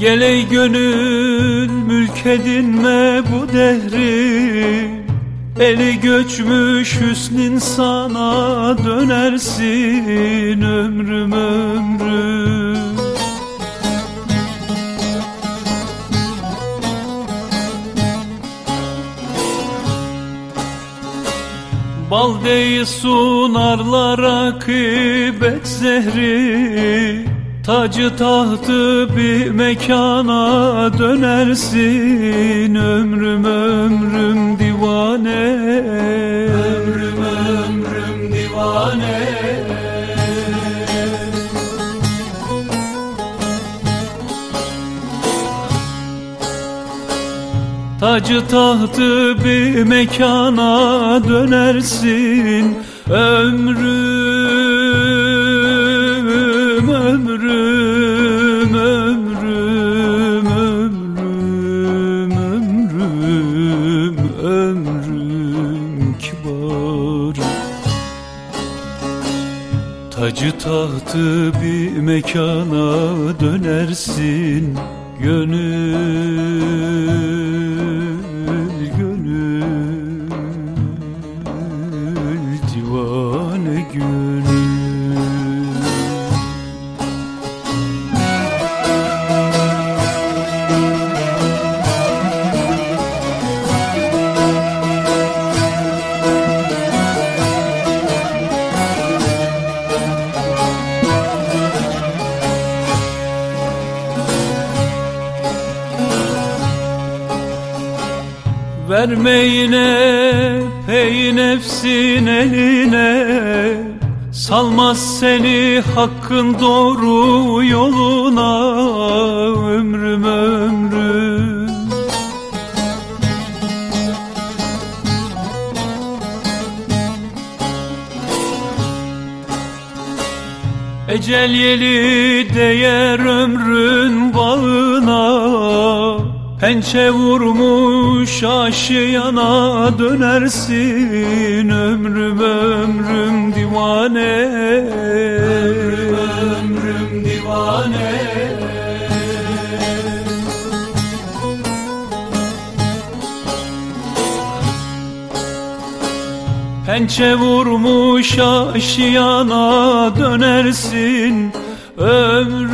Gel ey gönül mülk edinme bu dehri. Eli göçmüş hüsnin sana dönersin ömrüm ömrüm. Bal değil sunarlar akıbet zehri Tacı tahtı bir mekana dönersin Ömrüm ömrüm divane Ömrüm ömrüm divane. Tacı tahtı bir mekana dönersin Ömrüm, Tacı tahtı bir mekana dönersin Gönül, gönül, divane Vermeyine pey nefsin eline. Salmaz seni hakkın doğru yoluna Ömrüm ömrüm. Ecel yeli değer ömrün bağına Pençe vurmuş aşıyana dönersin Ömrüm ömrüm divane. Ömrüm ömrüm divane Pençe vurmuş aşıyana dönersin Ömrüm,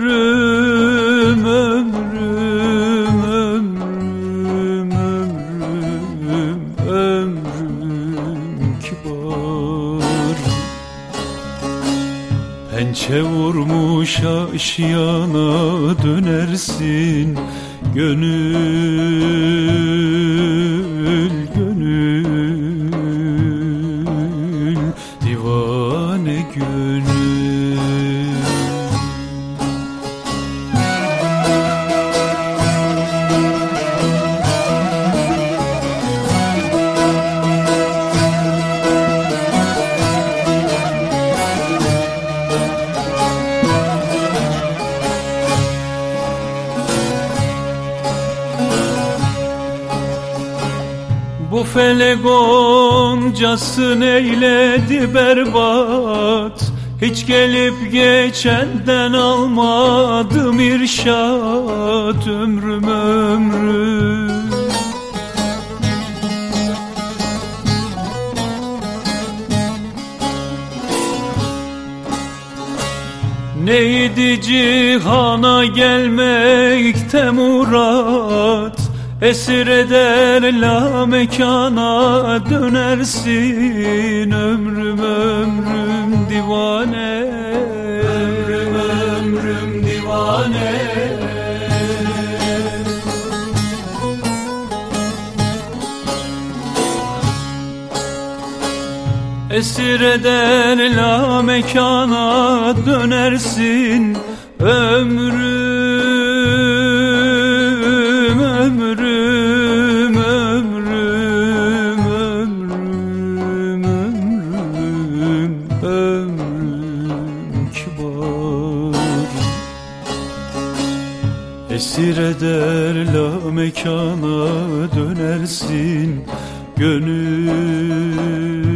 ömrüm, ömrüm, ömrüm, ömrüm, ömrüm kibar. Pençe vurmuş aşiyana dönersin Gönül, gönül, Bu felek goncası neyledi berbat? Hiç gelip geçenden almadım irşat Ömrüm ömrüm. Neydi cihana gelmekte murat Esir eder la mekana dönersin Ömrüm ömrüm divane. Ömrüm ömrüm divane. Esir eder la mekana dönersin Ömrüm, Esir eder la mekana dönersin Gönül